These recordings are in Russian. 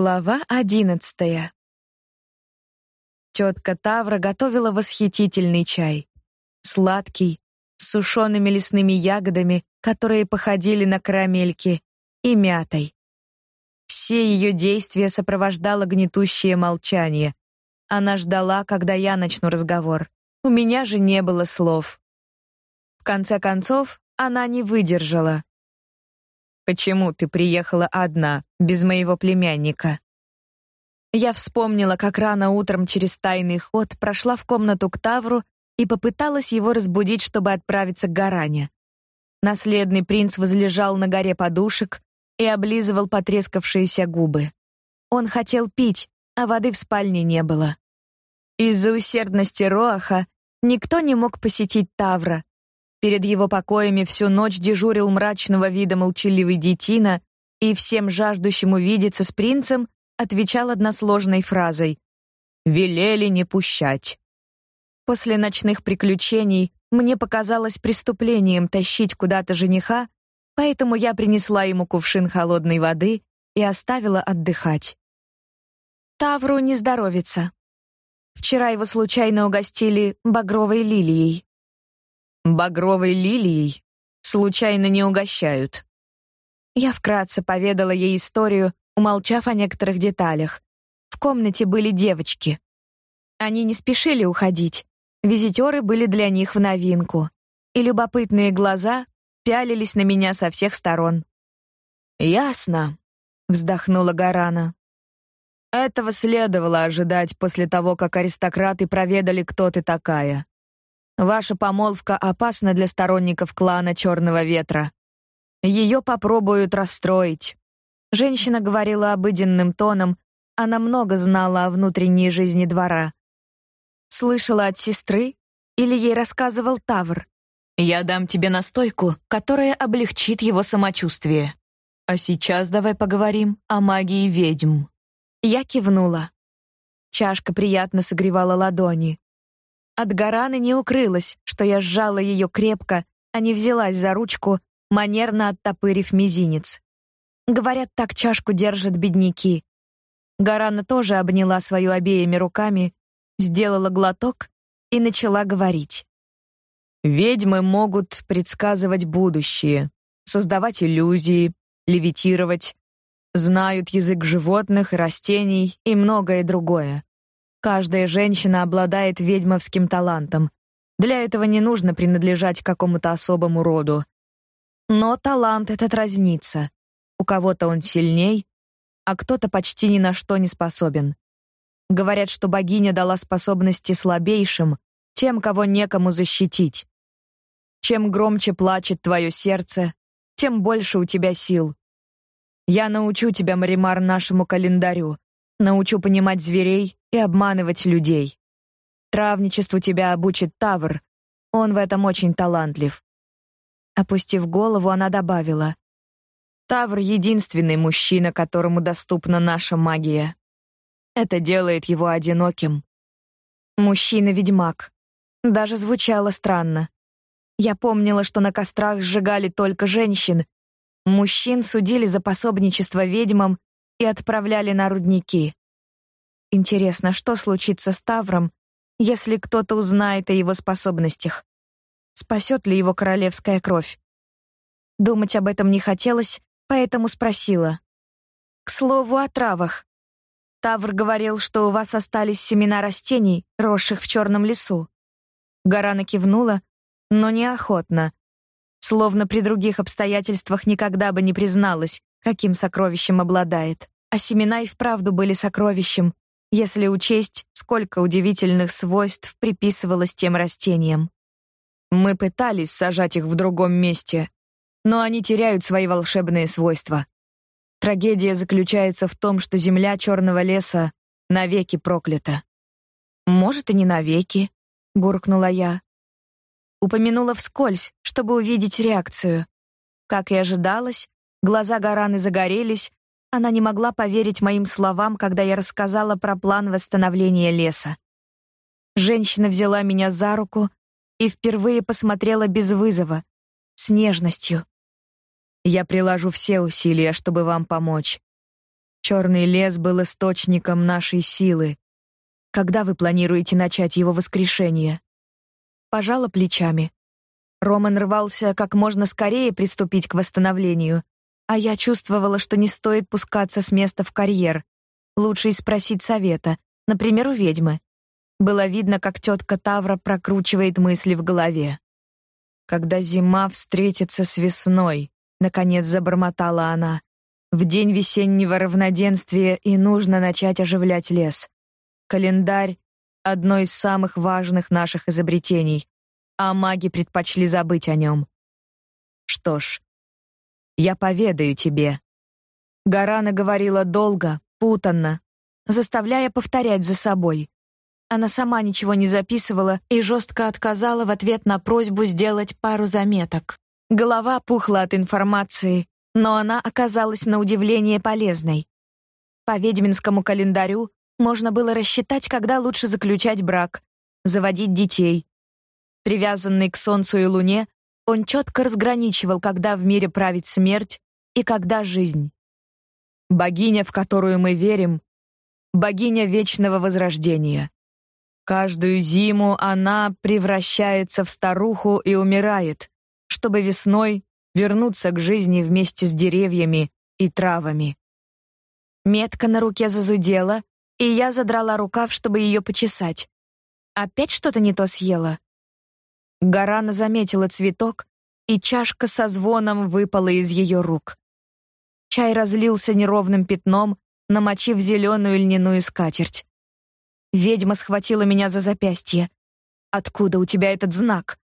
Глава одиннадцатая. Тетка Тавра готовила восхитительный чай. Сладкий, с сушеными лесными ягодами, которые походили на карамельки, и мятой. Все ее действия сопровождало гнетущее молчание. Она ждала, когда я начну разговор. У меня же не было слов. В конце концов, она не выдержала. Почему ты приехала одна, без моего племянника? Я вспомнила, как рано утром через тайный ход прошла в комнату к Тавру и попыталась его разбудить, чтобы отправиться к Гаране. Наследный принц возлежал на горе подушек и облизывал потрескавшиеся губы. Он хотел пить, а воды в спальне не было. Из-за усердности Роаха никто не мог посетить Тавра, Перед его покоями всю ночь дежурил мрачного вида молчаливый детина и всем жаждущим увидеться с принцем отвечал односложной фразой «Велели не пущать». После ночных приключений мне показалось преступлением тащить куда-то жениха, поэтому я принесла ему кувшин холодной воды и оставила отдыхать. Тавру не здоровится. Вчера его случайно угостили багровой лилией. Багровой лилией случайно не угощают. Я вкратце поведала ей историю, умолчав о некоторых деталях. В комнате были девочки. Они не спешили уходить. Визитеры были для них в новинку, и любопытные глаза пялились на меня со всех сторон. Ясно, вздохнула Гарана. Этого следовало ожидать после того, как аристократы проведали, кто ты такая. Ваша помолвка опасна для сторонников клана Черного ветра. Ее попробуют расстроить. Женщина говорила обыденным тоном, она много знала о внутренней жизни двора. Слышала от сестры или ей рассказывал Тавр? Я дам тебе настойку, которая облегчит его самочувствие. А сейчас давай поговорим о магии ведьм. Я кивнула. Чашка приятно согревала ладони. От Гараны не укрылось, что я сжала ее крепко, а не взялась за ручку, манерно оттопырив мизинец. Говорят, так чашку держат бедняки. Гарана тоже обняла свою обеими руками, сделала глоток и начала говорить. Ведьмы могут предсказывать будущее, создавать иллюзии, левитировать, знают язык животных и растений и многое другое. Каждая женщина обладает ведьмовским талантом. Для этого не нужно принадлежать какому-то особому роду. Но талант этот разнится. У кого-то он сильней, а кто-то почти ни на что не способен. Говорят, что богиня дала способности слабейшим, тем, кого некому защитить. Чем громче плачет твое сердце, тем больше у тебя сил. Я научу тебя, Маримар, нашему календарю, научу понимать зверей и обманывать людей. Травничеству тебя обучит Тавр. Он в этом очень талантлив. Опустив голову, она добавила: Тавр единственный мужчина, которому доступна наша магия. Это делает его одиноким. Мужчина-ведьмак. Даже звучало странно. Я помнила, что на кострах сжигали только женщин. Мужчин судили за пособничество ведьмам и отправляли на рудники. Интересно, что случится с Тавром, если кто-то узнает о его способностях? Спасет ли его королевская кровь? Думать об этом не хотелось, поэтому спросила. К слову о травах. Тавр говорил, что у вас остались семена растений, росших в черном лесу. Гарана кивнула, но неохотно, словно при других обстоятельствах никогда бы не призналась, каким сокровищем обладает. А семена и вправду были сокровищем, если учесть, сколько удивительных свойств приписывалось тем растениям. Мы пытались сажать их в другом месте, но они теряют свои волшебные свойства. Трагедия заключается в том, что земля черного леса навеки проклята. Может, и не навеки, буркнула я. Упомянула вскользь, чтобы увидеть реакцию. Как и ожидалось, глаза Гараны загорелись, она не могла поверить моим словам, когда я рассказала про план восстановления леса. Женщина взяла меня за руку и впервые посмотрела без вызова, с нежностью. Я приложу все усилия, чтобы вам помочь. черный лес был источником нашей силы. Когда вы планируете начать его воскрешение? Пожала плечами. Роман рвался как можно скорее приступить к восстановлению, а я чувствовала, что не стоит пускаться с места в карьер. Лучше и спросить совета, например, у ведьмы. Было видно, как тетка Тавра прокручивает мысли в голове. Когда зима встретится с весной, наконец забормотала она. В день весеннего равноденствия и нужно начать оживлять лес. Календарь одно из самых важных наших изобретений, а маги предпочли забыть о нем. Что ж, я поведаю тебе. Гарана говорила долго, путанно, заставляя повторять за собой. Она сама ничего не записывала и жестко отказала в ответ на просьбу сделать пару заметок. Голова пухла от информации, но она оказалась на удивление полезной. По ведьминскому календарю можно было рассчитать, когда лучше заключать брак, заводить детей. Привязанный к солнцу и луне, он четко разграничивал, когда в мире правит смерть и когда жизнь. Богиня, в которую мы верим, богиня вечного возрождения. Каждую зиму она превращается в старуху и умирает, чтобы весной вернуться к жизни вместе с деревьями и травами. Метка на руке зазудела, и я задрала рукав, чтобы ее почесать. Опять что-то не то съела. Гарана заметила цветок, и чашка со звоном выпала из ее рук. Чай разлился неровным пятном, намочив зеленую льняную скатерть. Ведьма схватила меня за запястье. Откуда у тебя этот знак?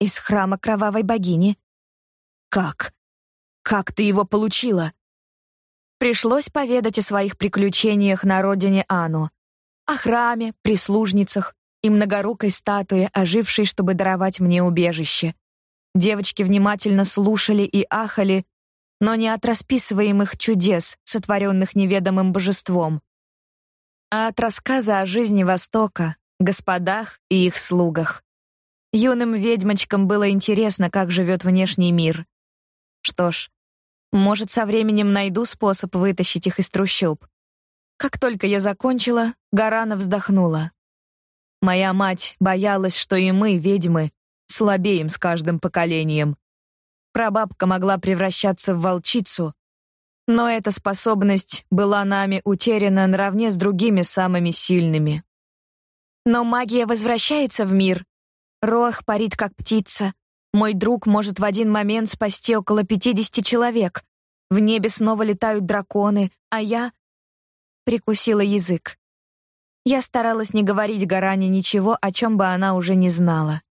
Из храма кровавой богини. Как? Как ты его получила? Пришлось поведать о своих приключениях на родине Ану, о храме, прислужницах и многорукой статуе, ожившей, чтобы даровать мне убежище. Девочки внимательно слушали и ахали, но не от расписываемых чудес, сотворенных неведомым божеством а от рассказа о жизни Востока, господах и их слугах. Юным ведьмочкам было интересно, как живет внешний мир. Что ж, может, со временем найду способ вытащить их из трущоб. Как только я закончила, Гарана вздохнула. Моя мать боялась, что и мы, ведьмы, слабеем с каждым поколением. Прабабка могла превращаться в волчицу, но эта способность была нами утеряна наравне с другими самыми сильными. Но магия возвращается в мир. Рох парит как птица. Мой друг может в один момент спасти около 50 человек. В небе снова летают драконы, а я прикусила язык. Я старалась не говорить Гаране ничего, о чем бы она уже не знала.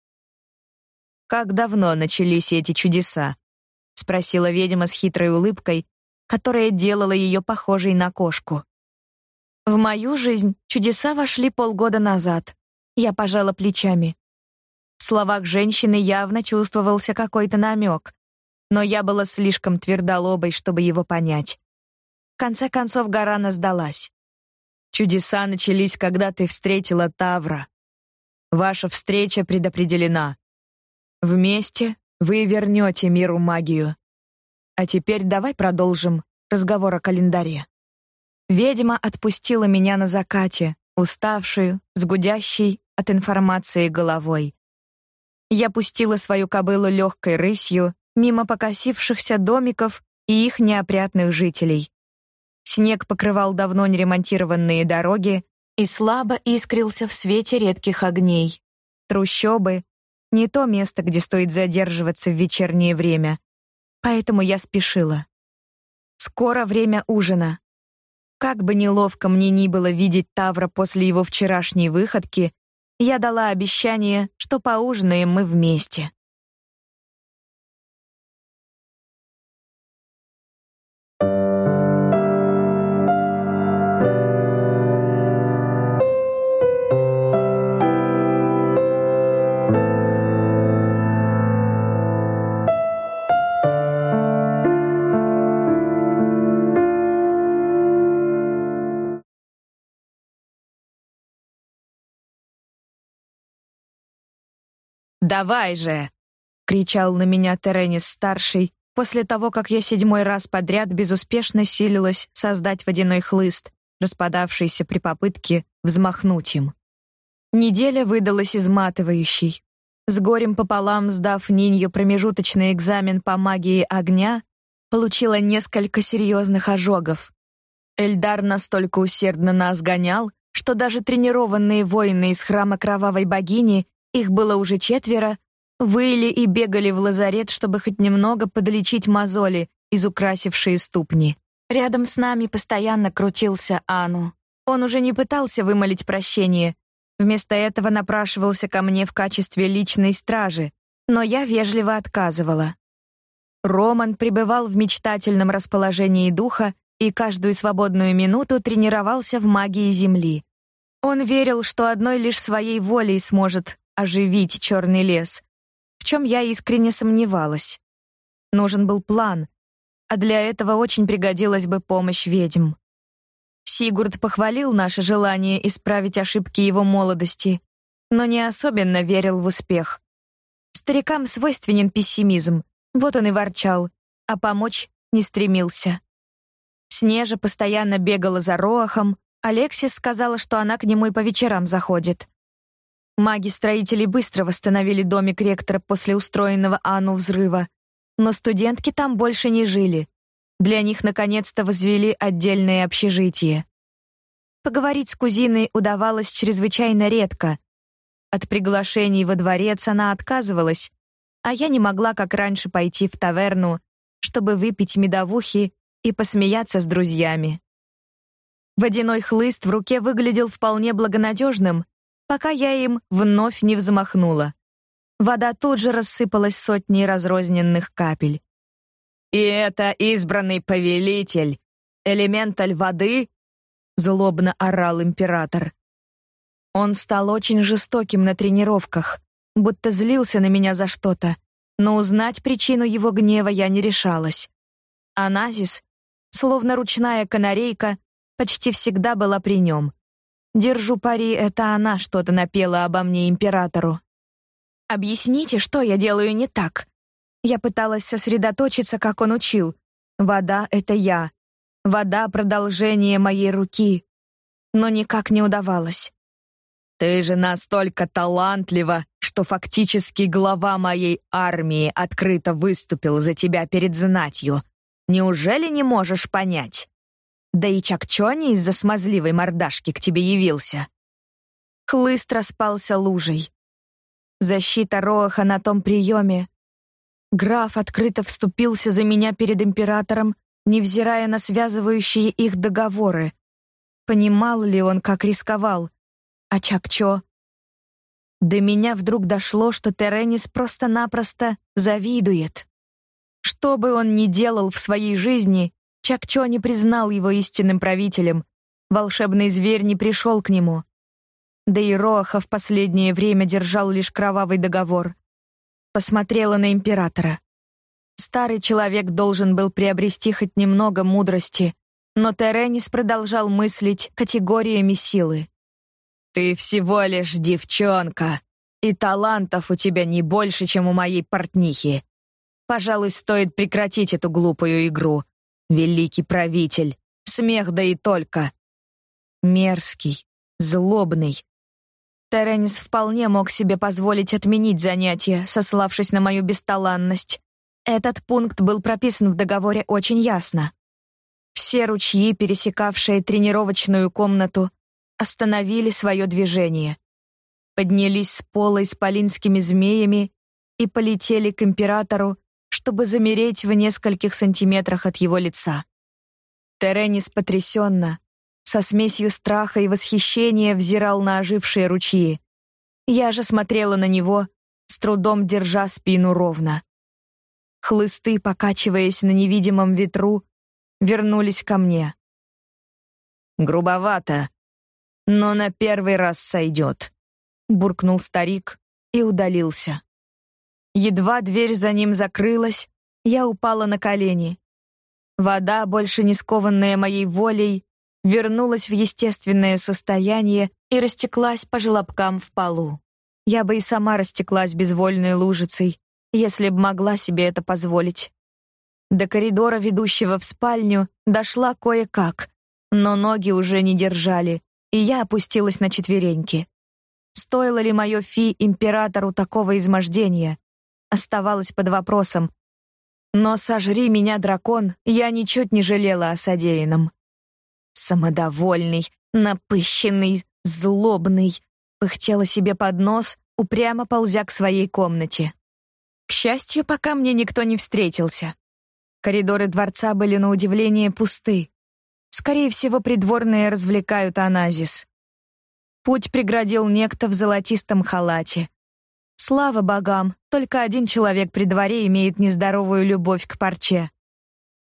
Как давно начались эти чудеса? спросила ведьма с хитрой улыбкой, которая делала ее похожей на кошку. В мою жизнь чудеса вошли полгода назад. Я пожала плечами. В словах женщины явно чувствовался какой-то намек, но я была слишком твердолобой, чтобы его понять. В конце концов Гарана сдалась. Чудеса начались, когда ты встретила Тавра. Ваша встреча предопределена. Вместе вы вернете миру магию. А теперь давай продолжим разговор о календаре. Ведьма отпустила меня на закате, уставшую, с гудящей от информации головой. Я пустила свою кобылу легкой рысью мимо покосившихся домиков и их неопрятных жителей. Снег покрывал давно не ремонтированные дороги и слабо искрился в свете редких огней. Трущобы — не то место, где стоит задерживаться в вечернее время поэтому я спешила. Скоро время ужина. Как бы неловко мне ни было видеть Тавра после его вчерашней выходки, я дала обещание, что поужинаем мы вместе. «Давай же!» — кричал на меня Теренис-старший, после того, как я седьмой раз подряд безуспешно силилась создать водяной хлыст, распадавшийся при попытке взмахнуть им. Неделя выдалась изматывающей. С горем пополам сдав Нинью промежуточный экзамен по магии огня, получила несколько серьезных ожогов. Эльдар настолько усердно нас гонял, что даже тренированные воины из храма кровавой богини, их было уже четверо, выли и бегали в лазарет, чтобы хоть немного подлечить мозоли, изукрасившие ступни. Рядом с нами постоянно крутился Ану. Он уже не пытался вымолить прощение, вместо этого напрашивался ко мне в качестве личной стражи, но я вежливо отказывала. Роман пребывал в мечтательном расположении духа и каждую свободную минуту тренировался в магии земли. Он верил, что одной лишь своей волей сможет оживить черный лес, в чем я искренне сомневалась. Нужен был план, а для этого очень пригодилась бы помощь ведьм. Сигурд похвалил наше желание исправить ошибки его молодости, но не особенно верил в успех. Старикам свойственен пессимизм, вот он и ворчал, а помочь не стремился. Снежа постоянно бегала за Роахом, Алексис сказала, что она к нему и по вечерам заходит. Маги-строители быстро восстановили домик ректора после устроенного Анну взрыва, но студентки там больше не жили. Для них наконец-то возвели отдельное общежитие. Поговорить с кузиной удавалось чрезвычайно редко. От приглашений во дворец она отказывалась, а я не могла, как раньше, пойти в таверну, чтобы выпить медовухи и посмеяться с друзьями. Водяной хлыст в руке выглядел вполне благонадежным, пока я им вновь не взмахнула. Вода тут же рассыпалась сотней разрозненных капель. «И это избранный повелитель, элементаль воды?» — злобно орал император. Он стал очень жестоким на тренировках, будто злился на меня за что-то, но узнать причину его гнева я не решалась. Аназис, словно ручная канарейка, почти всегда была при нем. Держу пари, это она что-то напела обо мне императору. Объясните, что я делаю не так? Я пыталась сосредоточиться, как он учил. Вода это я. Вода продолжение моей руки. Но никак не удавалось. Ты же настолько талантлива, что фактически глава моей армии открыто выступил за тебя перед знатью. Неужели не можешь понять? Да и Чакчони из-за смазливой мордашки к тебе явился. Хлыст распался лужей. Защита Роаха на том приеме. Граф открыто вступился за меня перед императором, невзирая на связывающие их договоры. Понимал ли он, как рисковал? А Чакчо? До меня вдруг дошло, что Теренис просто-напросто завидует. Что бы он ни делал в своей жизни, Чакчо не признал его истинным правителем. Волшебный зверь не пришел к нему. Да и Роаха в последнее время держал лишь кровавый договор. Посмотрела на императора. Старый человек должен был приобрести хоть немного мудрости, но Теренис продолжал мыслить категориями силы. «Ты всего лишь девчонка, и талантов у тебя не больше, чем у моей портнихи. Пожалуй, стоит прекратить эту глупую игру. Великий правитель, смех да и только. Мерзкий, злобный. Теренис вполне мог себе позволить отменить занятия, сославшись на мою бесталанность. Этот пункт был прописан в договоре очень ясно. Все ручьи, пересекавшие тренировочную комнату, остановили свое движение. Поднялись с пола исполинскими змеями и полетели к императору, чтобы замереть в нескольких сантиметрах от его лица. Теренис потрясенно, со смесью страха и восхищения взирал на ожившие ручьи. Я же смотрела на него, с трудом держа спину ровно. Хлысты, покачиваясь на невидимом ветру, вернулись ко мне. «Грубовато, но на первый раз сойдет», — буркнул старик и удалился. Едва дверь за ним закрылась, я упала на колени. Вода, больше не скованная моей волей, вернулась в естественное состояние и растеклась по желобкам в полу. Я бы и сама растеклась безвольной лужицей, если б могла себе это позволить. До коридора, ведущего в спальню, дошла кое-как, но ноги уже не держали, и я опустилась на четвереньки. Стоило ли мое фи императору такого измождения? Оставалось под вопросом. Но сожри меня, дракон, я ничуть не жалела о содеянном. Самодовольный, напыщенный, злобный, пыхтела себе под нос, упрямо ползя к своей комнате. К счастью, пока мне никто не встретился. Коридоры дворца были на удивление пусты. Скорее всего, придворные развлекают Аназис. Путь преградил некто в золотистом халате. Слава богам, только один человек при дворе имеет нездоровую любовь к парче.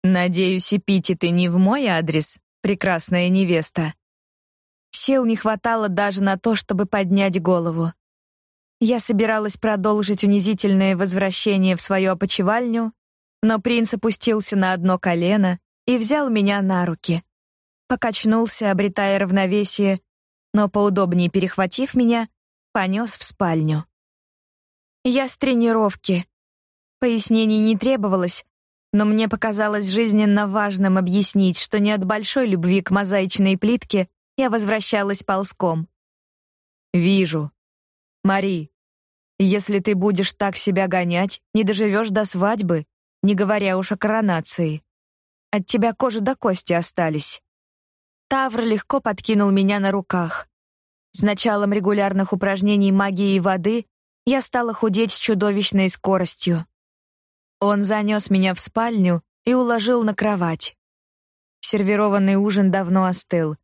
Надеюсь, эпитеты не в мой адрес, прекрасная невеста. Сил не хватало даже на то, чтобы поднять голову. Я собиралась продолжить унизительное возвращение в свою опочивальню, но принц опустился на одно колено и взял меня на руки. Покачнулся, обретая равновесие, но поудобнее перехватив меня, понес в спальню. Я с тренировки. Пояснений не требовалось, но мне показалось жизненно важным объяснить, что не от большой любви к мозаичной плитке я возвращалась ползком. Вижу. Мари, если ты будешь так себя гонять, не доживешь до свадьбы, не говоря уж о коронации. От тебя кожа до кости остались. Тавр легко подкинул меня на руках. С началом регулярных упражнений магии воды я стала худеть с чудовищной скоростью. Он занес меня в спальню и уложил на кровать. Сервированный ужин давно остыл.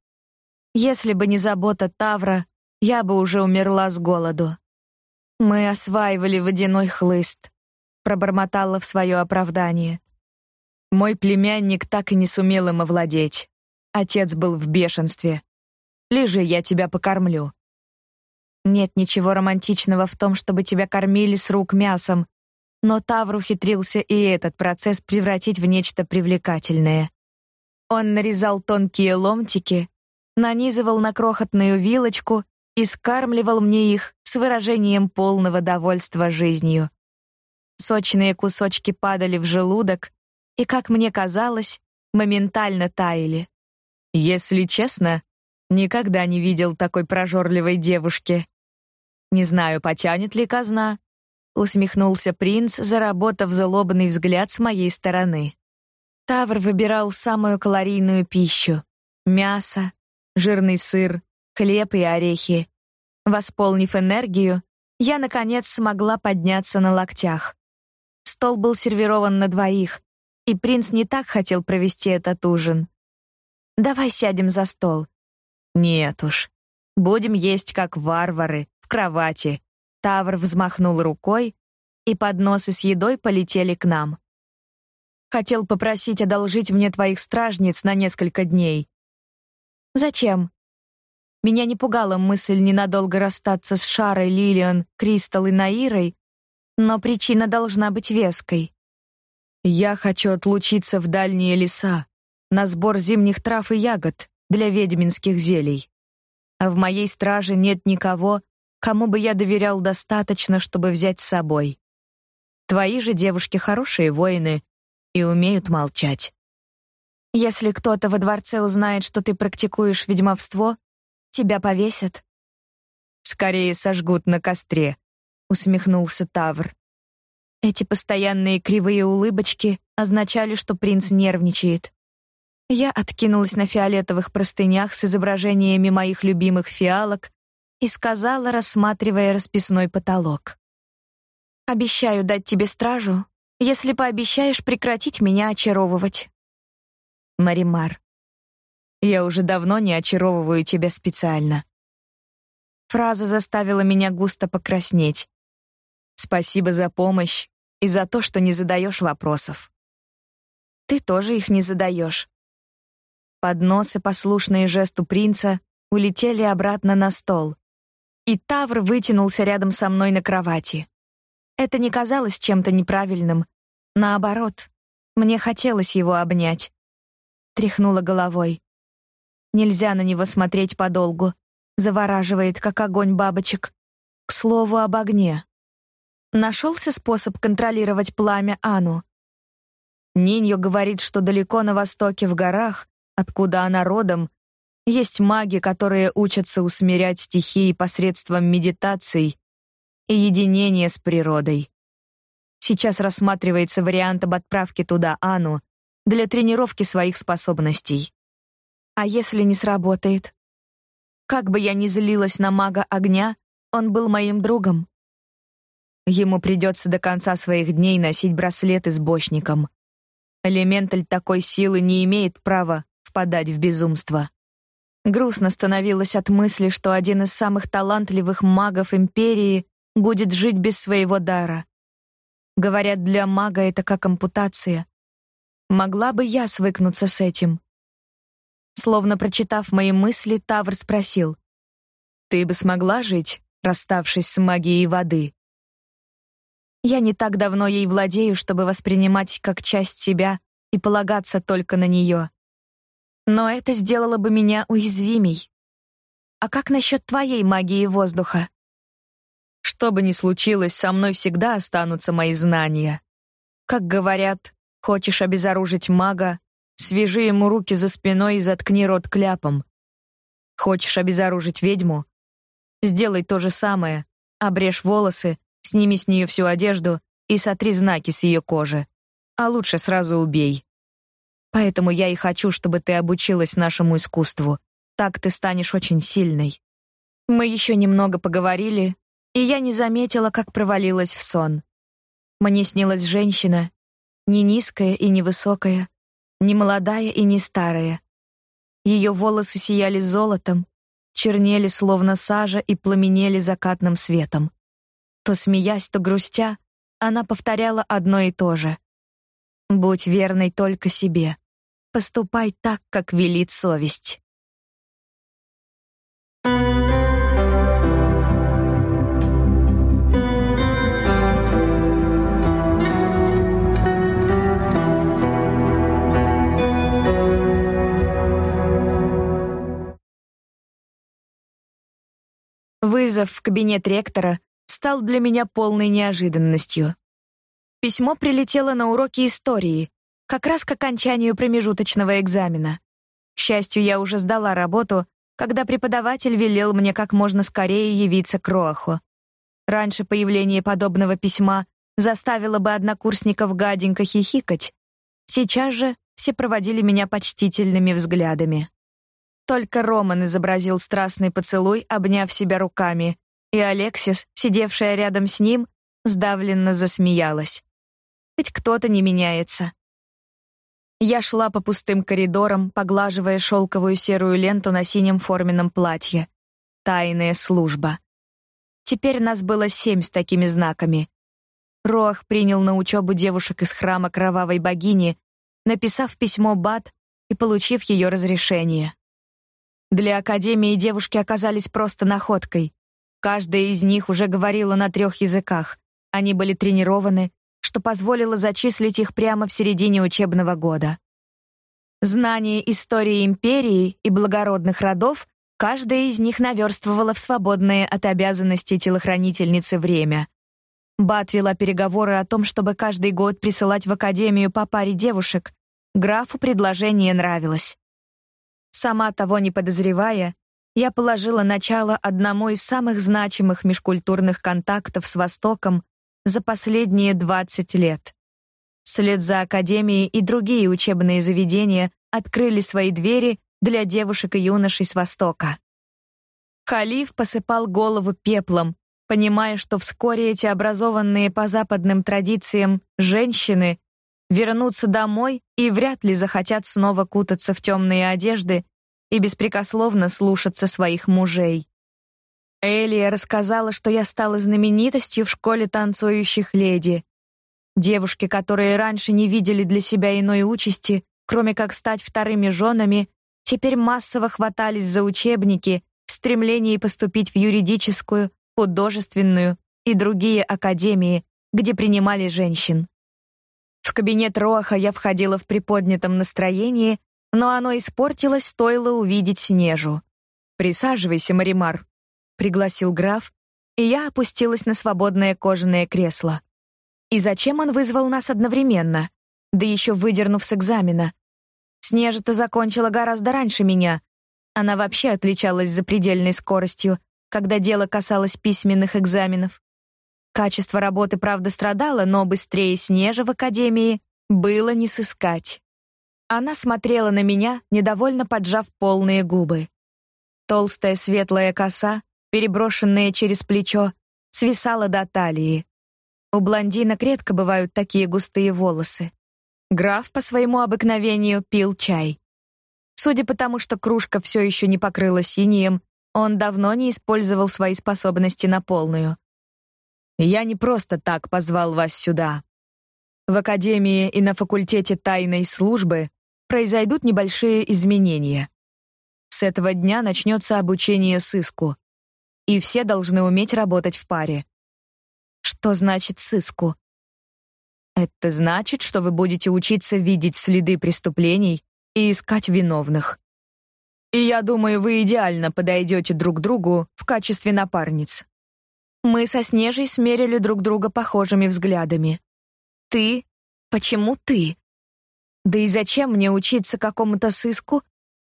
Если бы не забота Тавра, я бы уже умерла с голоду. Мы осваивали водяной хлыст, пробормотала в свое оправдание. Мой племянник так и не сумел им овладеть. Отец был в бешенстве. Лежи, я тебя покормлю. Нет ничего романтичного в том, чтобы тебя кормили с рук мясом, но Тавр ухитрился и этот процесс превратить в нечто привлекательное. Он нарезал тонкие ломтики, нанизывал на крохотную вилочку и скармливал мне их с выражением полного довольства жизнью. Сочные кусочки падали в желудок и, как мне казалось, моментально таяли. Если честно, никогда не видел такой прожорливой девушки. Не знаю, потянет ли казна, усмехнулся принц, заработав злобный взгляд с моей стороны. Тавр выбирал самую калорийную пищу: мясо, жирный сыр, хлеб и орехи. Восполнив энергию, я наконец смогла подняться на локтях. Стол был сервирован на двоих, и принц не так хотел провести этот ужин. Давай сядем за стол. Нет уж. Будем есть как варвары, в кровати. Тавр взмахнул рукой, и подносы с едой полетели к нам. Хотел попросить одолжить мне твоих стражниц на несколько дней. Зачем? Меня не пугала мысль ненадолго расстаться с Шарой, Лилиан, Кристал и Наирой, но причина должна быть веской. Я хочу отлучиться в дальние леса, на сбор зимних трав и ягод для ведьминских зелий. А в моей страже нет никого, кому бы я доверял достаточно, чтобы взять с собой. Твои же девушки хорошие воины и умеют молчать. Если кто-то во дворце узнает, что ты практикуешь ведьмовство, тебя повесят. Скорее сожгут на костре, усмехнулся Тавр. Эти постоянные кривые улыбочки означали, что принц нервничает. Я откинулась на фиолетовых простынях с изображениями моих любимых фиалок и сказала, рассматривая расписной потолок: "Обещаю дать тебе стражу, если пообещаешь прекратить меня очаровывать". Маримар. Я уже давно не очаровываю тебя специально. Фраза заставила меня густо покраснеть. Спасибо за помощь и за то, что не задаешь вопросов. Ты тоже их не задаешь. Подносы, послушные жесту принца, улетели обратно на стол. И Тавр вытянулся рядом со мной на кровати. Это не казалось чем-то неправильным. Наоборот, мне хотелось его обнять. Тряхнула головой. Нельзя на него смотреть подолгу. Завораживает, как огонь бабочек. К слову об огне. Нашелся способ контролировать пламя Ану. Ниньо говорит, что далеко на востоке в горах, откуда она родом, есть маги, которые учатся усмирять стихии посредством медитаций и единения с природой. Сейчас рассматривается вариант об отправке туда Ану для тренировки своих способностей. А если не сработает? Как бы я ни злилась на мага огня, он был моим другом. Ему придется до конца своих дней носить браслеты с бочником. Элементаль такой силы не имеет права впадать в безумство. Грустно становилось от мысли, что один из самых талантливых магов империи будет жить без своего дара. Говорят, для мага это как ампутация. Могла бы я свыкнуться с этим? Словно прочитав мои мысли, Тавр спросил: "Ты бы смогла жить, расставшись с магией воды?" Я не так давно ей владею, чтобы воспринимать как часть себя и полагаться только на нее. Но это сделало бы меня уязвимей. А как насчет твоей магии воздуха? Что бы ни случилось, со мной всегда останутся мои знания. Как говорят, хочешь обезоружить мага, свяжи ему руки за спиной и заткни рот кляпом. Хочешь обезоружить ведьму? Сделай то же самое. Обрежь волосы, сними с нее всю одежду и сотри знаки с ее кожи. А лучше сразу убей. Поэтому я и хочу, чтобы ты обучилась нашему искусству. Так ты станешь очень сильной. Мы еще немного поговорили, и я не заметила, как провалилась в сон. Мне снилась женщина, не низкая и не высокая, не молодая и не старая. Ее волосы сияли золотом, чернели словно сажа и пламенели закатным светом. То смеясь, то грустя, она повторяла одно и то же. Будь верной только себе. Поступай так, как велит совесть. Вызов в кабинет ректора стал для меня полной неожиданностью. Письмо прилетело на уроки истории, как раз к окончанию промежуточного экзамена. К счастью, я уже сдала работу, когда преподаватель велел мне как можно скорее явиться к Роаху. Раньше появление подобного письма заставило бы однокурсников гаденько хихикать. Сейчас же все проводили меня почтительными взглядами. Только Роман изобразил страстный поцелуй, обняв себя руками, и Алексис, сидевшая рядом с ним, сдавленно засмеялась. Ведь кто-то не меняется. Я шла по пустым коридорам, поглаживая шелковую серую ленту на синем форменном платье. Тайная служба. Теперь нас было семь с такими знаками. Роах принял на учебу девушек из храма Кровавой богини, написав письмо Бат и получив ее разрешение. Для академии девушки оказались просто находкой. Каждая из них уже говорила на трех языках. Они были тренированы, что позволило зачислить их прямо в середине учебного года. Знание истории империи и благородных родов каждая из них наверстывала в свободное от обязанностей телохранительницы время. Бат вела переговоры о том, чтобы каждый год присылать в академию по паре девушек. Графу предложение нравилось. Сама того не подозревая, я положила начало одному из самых значимых межкультурных контактов с Востоком за последние 20 лет. Вслед за академией и другие учебные заведения открыли свои двери для девушек и юношей с Востока. Халиф посыпал голову пеплом, понимая, что вскоре эти образованные по западным традициям женщины вернутся домой и вряд ли захотят снова кутаться в темные одежды и беспрекословно слушаться своих мужей. Элия рассказала, что я стала знаменитостью в школе танцующих леди. Девушки, которые раньше не видели для себя иной участи, кроме как стать вторыми женами, теперь массово хватались за учебники в стремлении поступить в юридическую, художественную и другие академии, где принимали женщин. В кабинет Роаха я входила в приподнятом настроении, но оно испортилось, стоило увидеть Снежу. «Присаживайся, Маримар», — пригласил граф, и я опустилась на свободное кожаное кресло. И зачем он вызвал нас одновременно? да еще выдернув с экзамена. Снежа-то закончила гораздо раньше меня. Она вообще отличалась запредельной скоростью, когда дело касалось письменных экзаменов. Качество работы, правда, страдало, но быстрее Снежа в академии было не сыскать. Она смотрела на меня, недовольно поджав полные губы. Толстая светлая коса, переброшенная через плечо, свисала до талии. У блондинок редко бывают такие густые волосы. Граф по своему обыкновению пил чай. Судя по тому, что кружка все еще не покрылась синим, он давно не использовал свои способности на полную. Я не просто так позвал вас сюда. В академии и на факультете тайной службы произойдут небольшие изменения. С этого дня начнется обучение сыску, и все должны уметь работать в паре. Что значит сыску? Это значит, что вы будете учиться видеть следы преступлений и искать виновных. И я думаю, вы идеально подойдете друг другу в качестве напарниц. Мы со Снежей смерили друг друга похожими взглядами. Ты? Почему ты? Да и зачем мне учиться какому-то сыску,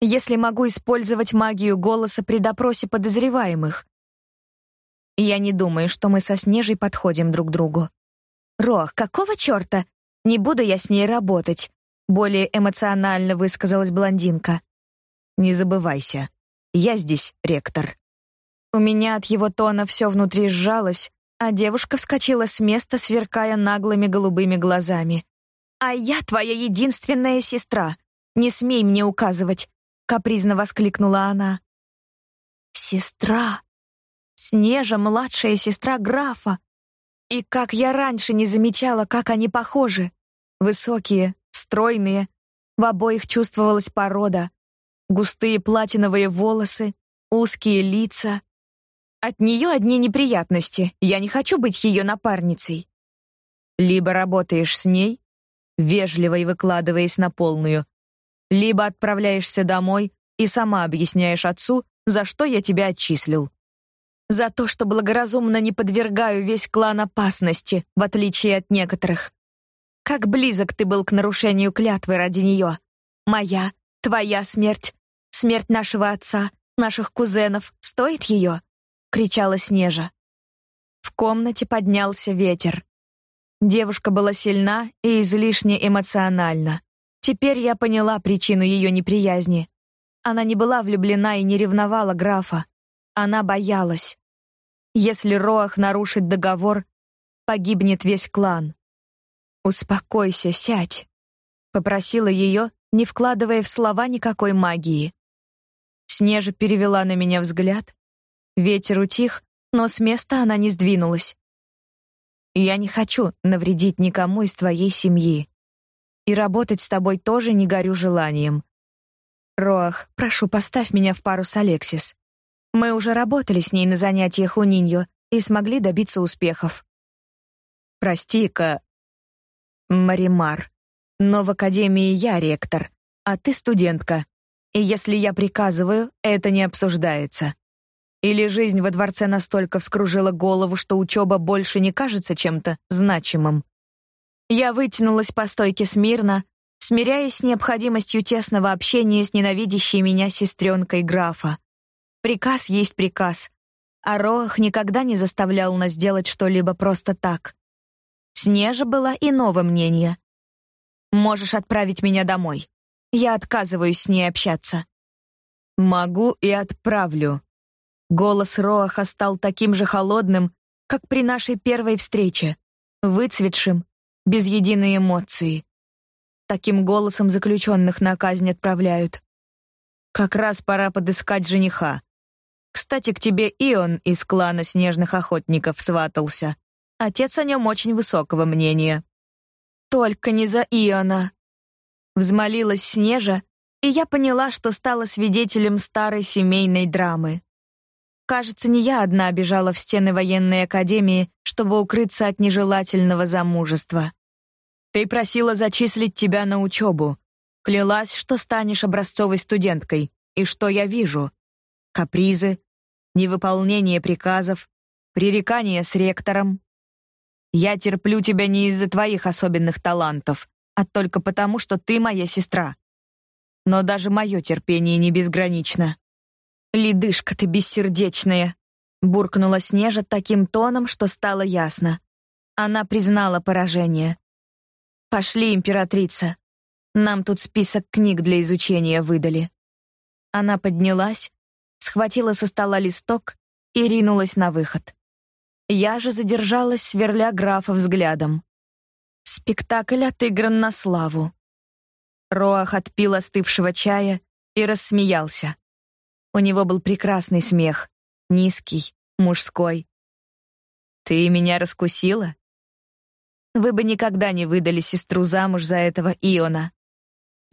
если могу использовать магию голоса при допросе подозреваемых? Я не думаю, что мы со Снежей подходим друг другу. Рох, какого чёрта? Не буду я с ней работать, более эмоционально высказалась блондинка. Не забывайся, я здесь ректор. У меня от его тона все внутри сжалось, а девушка вскочила с места, сверкая наглыми голубыми глазами. «А я твоя единственная сестра. Не смей мне указывать!» — капризно воскликнула она. «Сестра! Снежа — младшая сестра графа! И как я раньше не замечала, как они похожи! Высокие, стройные, в обоих чувствовалась порода, густые платиновые волосы, узкие лица — от нее одни неприятности. Я не хочу быть ее напарницей. Либо работаешь с ней, вежливо и выкладываясь на полную, либо отправляешься домой и сама объясняешь отцу, за что я тебя отчислил. За то, что благоразумно не подвергаю весь клан опасности, в отличие от некоторых. Как близок ты был к нарушению клятвы ради нее. Моя, твоя смерть, смерть нашего отца, наших кузенов стоит ее? кричала Снежа. В комнате поднялся ветер. Девушка была сильна и излишне эмоциональна. Теперь я поняла причину ее неприязни. Она не была влюблена и не ревновала графа. Она боялась. Если Роах нарушит договор, погибнет весь клан. Успокойся, сядь, попросила ее, не вкладывая в слова никакой магии. Снежа перевела на меня взгляд, Ветер утих, но с места она не сдвинулась. Я не хочу навредить никому из твоей семьи. И работать с тобой тоже не горю желанием. Роах, прошу, поставь меня в пару с Алексис. Мы уже работали с ней на занятиях у Ниньо и смогли добиться успехов. Прости-ка, Маримар, но в академии я ректор, а ты студентка. И если я приказываю, это не обсуждается. Или жизнь во дворце настолько вскружила голову, что учеба больше не кажется чем-то значимым? Я вытянулась по стойке смирно, смиряясь с необходимостью тесного общения с ненавидящей меня сестренкой графа. Приказ есть приказ, а Роах никогда не заставлял нас делать что-либо просто так. Снежа была иного мнения. Можешь отправить меня домой. Я отказываюсь с ней общаться. Могу и отправлю, Голос Роаха стал таким же холодным, как при нашей первой встрече, выцветшим, без единой эмоции. Таким голосом заключенных на казнь отправляют. Как раз пора подыскать жениха. Кстати, к тебе Ион из клана Снежных охотников сватался. Отец о нем очень высокого мнения. Только не за Иона. Взмолилась Снежа, и я поняла, что стала свидетелем старой семейной драмы. Кажется, не я одна бежала в стены военной академии, чтобы укрыться от нежелательного замужества. Ты просила зачислить тебя на учебу. Клялась, что станешь образцовой студенткой. И что я вижу? Капризы, невыполнение приказов, пререкания с ректором. Я терплю тебя не из-за твоих особенных талантов, а только потому, что ты моя сестра. Но даже мое терпение не безгранично. Ледышка ты бессердечная, буркнула Снежа таким тоном, что стало ясно. Она признала поражение. Пошли, императрица. Нам тут список книг для изучения выдали. Она поднялась, схватила со стола листок и ринулась на выход. Я же задержалась, сверля графа взглядом. Спектакль отыгран на славу. Роах отпил остывшего чая и рассмеялся. У него был прекрасный смех, низкий, мужской. Ты меня раскусила? Вы бы никогда не выдали сестру замуж за этого Иона.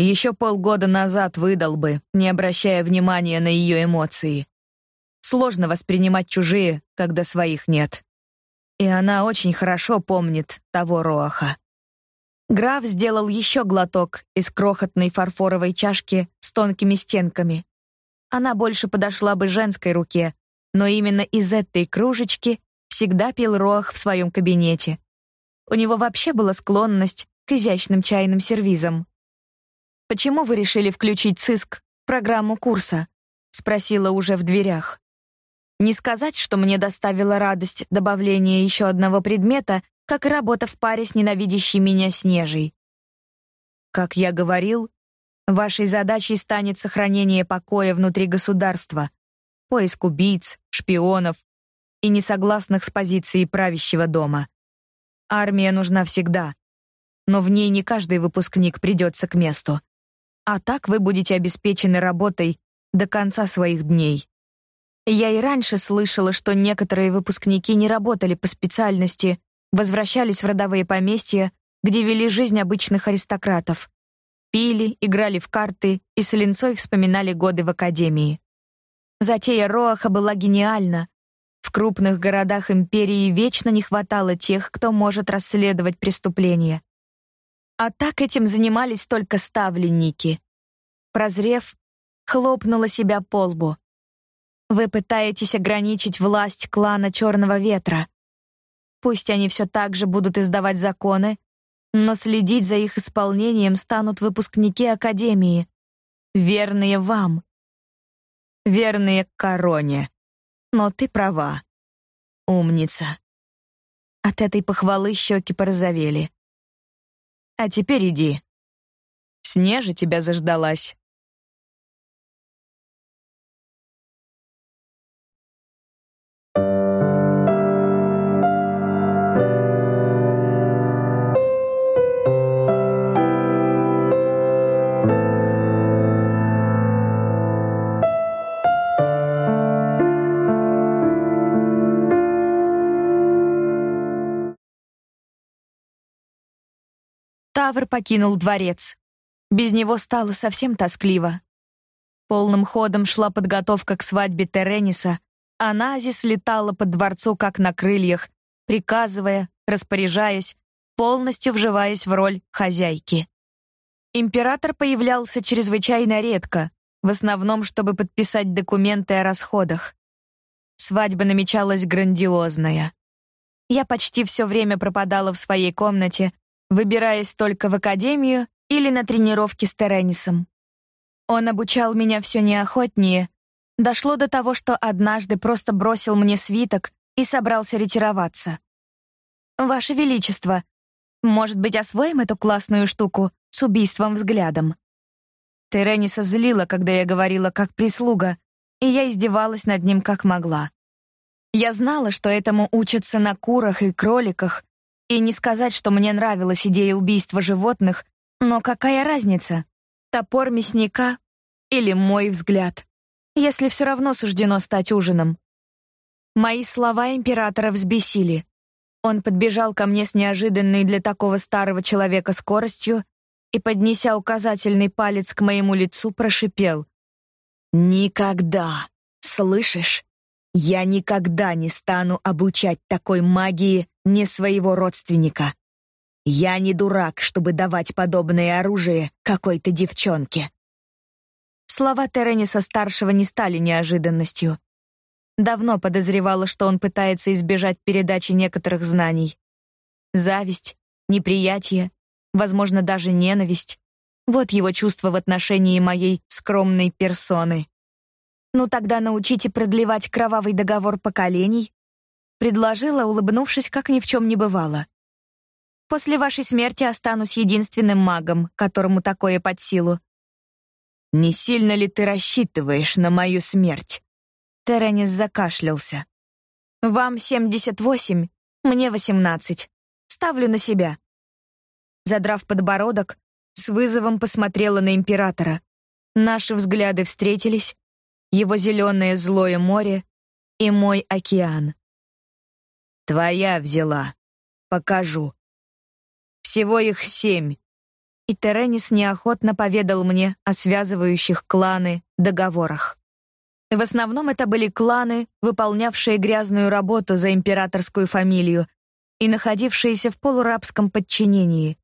Еще полгода назад выдал бы, не обращая внимания на ее эмоции. Сложно воспринимать чужие, когда своих нет. И она очень хорошо помнит того Роаха. Граф сделал еще глоток из крохотной фарфоровой чашки с тонкими стенками. Она больше подошла бы женской руке, но именно из этой кружечки всегда пил Роах в своем кабинете. У него вообще была склонность к изящным чайным сервизам. Почему вы решили включить ЦИСК в программу курса? спросила уже в дверях. Не сказать, что мне доставило радость добавление еще одного предмета, как и работа в паре с ненавидящей меня Снежей. Как я говорил, вашей задачей станет сохранение покоя внутри государства, поиск убийц, шпионов и несогласных с позицией правящего дома. Армия нужна всегда, но в ней не каждый выпускник придется к месту. А так вы будете обеспечены работой до конца своих дней. Я и раньше слышала, что некоторые выпускники не работали по специальности, возвращались в родовые поместья, где вели жизнь обычных аристократов. Пили, играли в карты и с линцой вспоминали годы в академии. Затея Роаха была гениальна. В крупных городах империи вечно не хватало тех, кто может расследовать преступления. А так этим занимались только ставленники. Прозрев, хлопнула себя по лбу. Вы пытаетесь ограничить власть клана Черного Ветра. Пусть они все так же будут издавать законы, но следить за их исполнением станут выпускники Академии, верные вам. Верные короне. Но ты права. Умница. От этой похвалы щеки порозовели. А теперь иди. Снежа тебя заждалась. Тавр покинул дворец. Без него стало совсем тоскливо. Полным ходом шла подготовка к свадьбе Терениса, а Назис летала по дворцу как на крыльях, приказывая, распоряжаясь, полностью вживаясь в роль хозяйки. Император появлялся чрезвычайно редко, в основном, чтобы подписать документы о расходах. Свадьба намечалась грандиозная. Я почти все время пропадала в своей комнате, выбираясь только в академию или на тренировки с Теренисом. Он обучал меня все неохотнее. Дошло до того, что однажды просто бросил мне свиток и собрался ретироваться. Ваше величество, может быть, освоим эту классную штуку с убийством взглядом? Терениса злила, когда я говорила как прислуга, и я издевалась над ним как могла. Я знала, что этому учатся на курах и кроликах, и не сказать, что мне нравилась идея убийства животных, но какая разница? Топор мясника или мой взгляд? Если все равно суждено стать ужином. Мои слова императора взбесили. Он подбежал ко мне с неожиданной для такого старого человека скоростью и, поднеся указательный палец к моему лицу, прошипел. «Никогда! Слышишь? Я никогда не стану обучать такой магии не своего родственника. Я не дурак, чтобы давать подобное оружие какой-то девчонке. Слова Терениса старшего не стали неожиданностью. Давно подозревала, что он пытается избежать передачи некоторых знаний. Зависть, неприятие возможно, даже ненависть. Вот его чувство в отношении моей скромной персоны. Ну тогда научите продлевать кровавый договор поколений, предложила, улыбнувшись, как ни в чем не бывало. После вашей смерти останусь единственным магом, которому такое под силу. Не сильно ли ты рассчитываешь на мою смерть? Теренис закашлялся. Вам 78, мне 18. Ставлю на себя. Задрав подбородок, с вызовом посмотрела на императора. Наши взгляды встретились. Его зеленое злое море и мой океан. Твоя взяла. Покажу. Всего их семь. И Теренис неохотно поведал мне о связывающих кланы договорах. В основном это были кланы, выполнявшие грязную работу за императорскую фамилию и находившиеся в полурабском подчинении.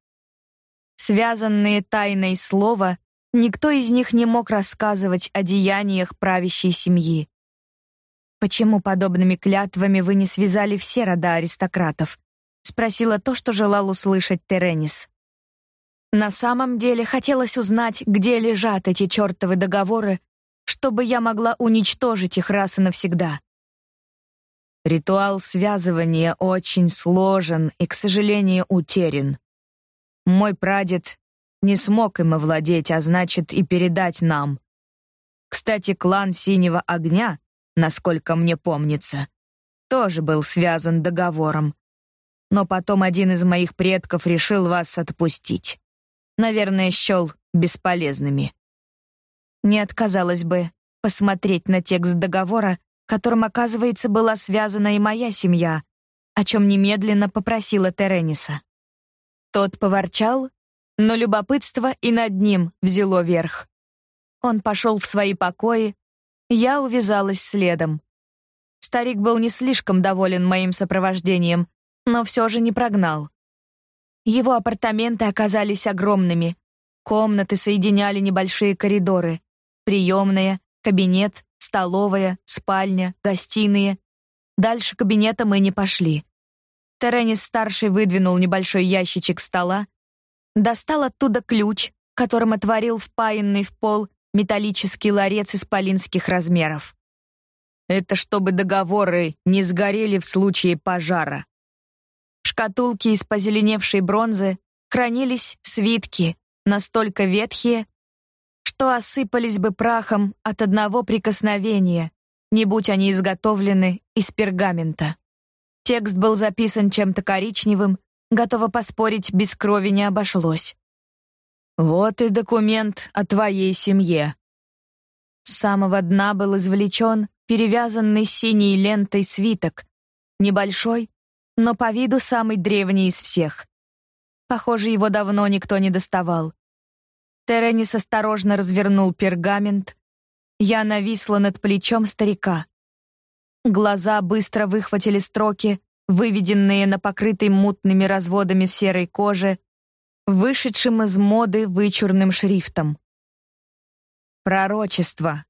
Связанные тайной слова, никто из них не мог рассказывать о деяниях правящей семьи. Почему подобными клятвами вы не связали все рода аристократов? спросила то, что желал услышать Теренис. На самом деле хотелось узнать, где лежат эти чёртовы договоры, чтобы я могла уничтожить их раз и навсегда. Ритуал связывания очень сложен и, к сожалению, утерян. Мой прадед не смог им овладеть, а значит и передать нам. Кстати, клан Синего огня насколько мне помнится, тоже был связан договором. Но потом один из моих предков решил вас отпустить. Наверное, счел бесполезными. Не отказалась бы посмотреть на текст договора, которым, оказывается, была связана и моя семья, о чем немедленно попросила Терениса. Тот поворчал, но любопытство и над ним взяло верх. Он пошел в свои покои, я увязалась следом. Старик был не слишком доволен моим сопровождением, но все же не прогнал. Его апартаменты оказались огромными. Комнаты соединяли небольшие коридоры: приемная, кабинет, столовая, спальня, гостиные. Дальше кабинета мы не пошли. Теренис старший выдвинул небольшой ящичек стола, достал оттуда ключ, которым отворил впаянный в пол металлический ларец исполинских размеров. Это чтобы договоры не сгорели в случае пожара. В шкатулке из позеленевшей бронзы хранились свитки, настолько ветхие, что осыпались бы прахом от одного прикосновения, не будь они изготовлены из пергамента. Текст был записан чем-то коричневым, готова поспорить, без крови не обошлось. Вот и документ о твоей семье. С самого дна был извлечен перевязанный синей лентой свиток, небольшой, но по виду самый древний из всех. Похоже, его давно никто не доставал. Теренис осторожно развернул пергамент. Я нависла над плечом старика. Глаза быстро выхватили строки, выведенные на покрытой мутными разводами серой кожи вышедшим из моды вычурным шрифтом. Пророчество.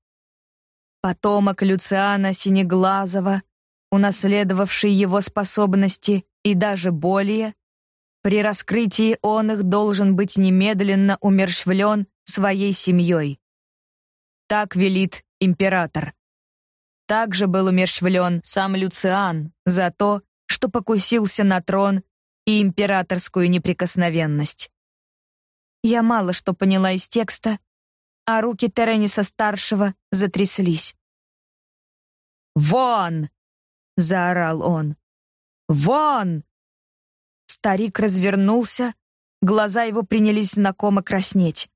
Потомок Люциана Синеглазого, унаследовавший его способности и даже более, при раскрытии он их должен быть немедленно умерщвлен своей семьей. Так велит император. Также был умерщвлен сам Люциан за то, что покусился на трон и императорскую неприкосновенность. Я мало что поняла из текста, а руки Терениса-старшего затряслись. «Вон!» — заорал он. «Вон!» Старик развернулся, глаза его принялись знакомо краснеть.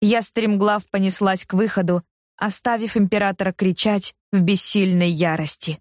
Я стремглав понеслась к выходу, оставив императора кричать в бессильной ярости.